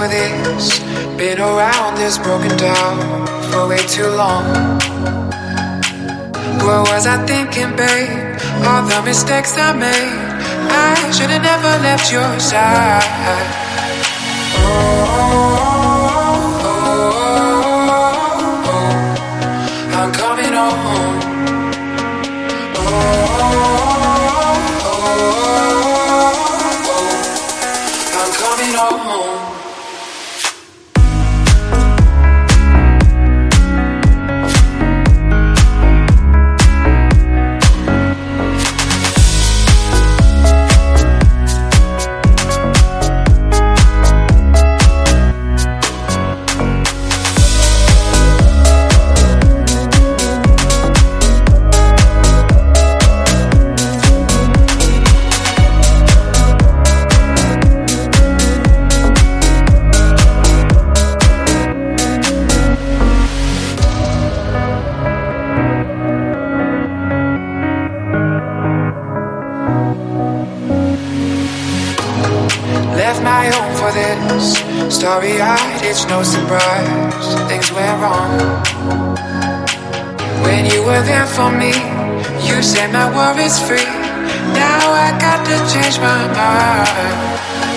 for this. Been around this, broken down for way too long. What was I thinking, babe? All the mistakes I made. I should have never left your side. Oh, oh, oh. it all home. My home for this. Starry eyed, it's no surprise. Things went wrong. When you were there for me, you set my worries free. Now I got to change my mind.